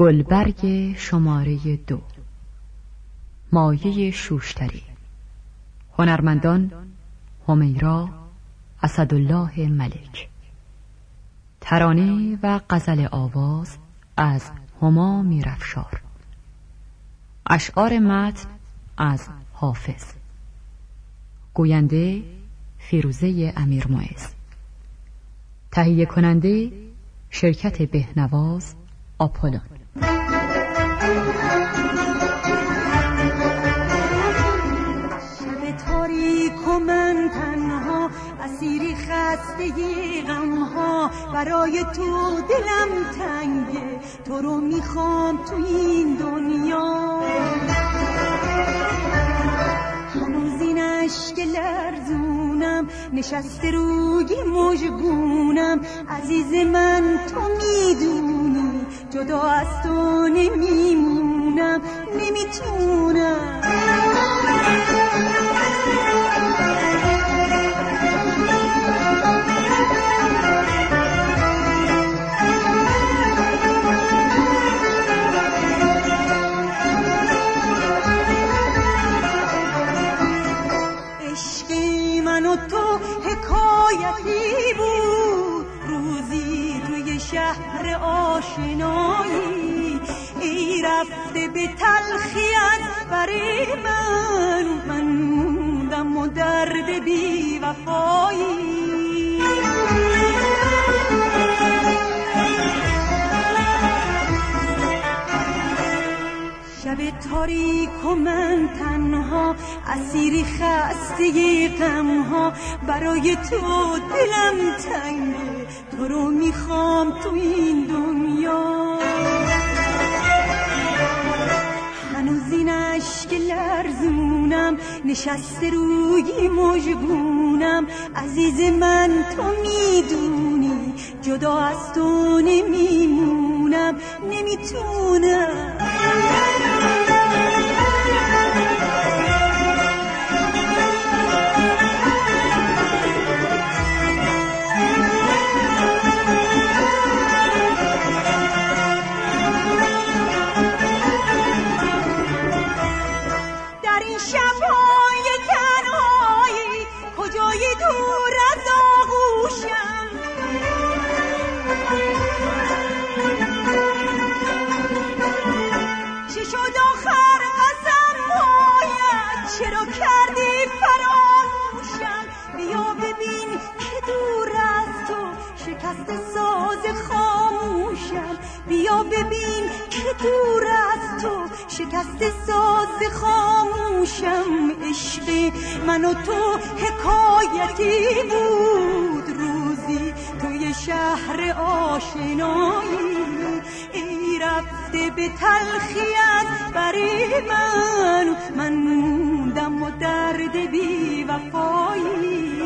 گلبرگ شماره دو. مایه شوشتری. هنرمندان همیرا اسدالله ملک. ترانه و غزل آواز از هما میرفشار اشعار متن از حافظ. گوینده فیروزه امیر تهیه کننده شرکت بهنواز آپولون. تنها اسیری خستگی غم ها برای تو دلم تنگه تو رو می‌خوام تو این دنیا. هنوز این عشق لرزونم نشسته روی مجبونم عزیز من تو می‌دونی جدا از تو نمیمونم حکایتی بود. روزی توی شهر آشنایی. ای رفته به تلخیت برای من. من موندم و درد بی وفایی. شب تاریک و من تنها اسیری خسته غمها. برای تو دلم تنگه تو رو می‌خوام تو این دنیا. هنوز این عشق لرزونم نشسته روی مجبونم عزیز من تو می‌دونی جدا از تو نمیمونم نمی‌تونم. آخر هایت. چرا کردی فراموشم؟ بیا ببین که دور از تو شکست ساز خاموشم. بیا ببین که دور از تو شکست ساز خاموشم. عشق من و تو حکایتی بود. روزی توی شهر آشنایی ای رفته به تلخیت برای من. من موندم و درد بی وفایی.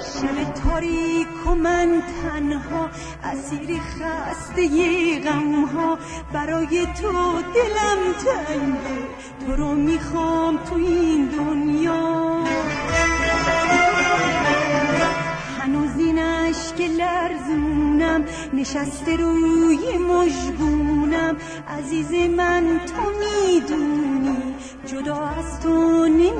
شب تاریک و من تنها اسیر خسته غمها. برای تو دلم تنگه تو رو می‌خوام تو نشسته روی مجبونم عزیز من تو می‌دونی جدا از تو نمی‌تونم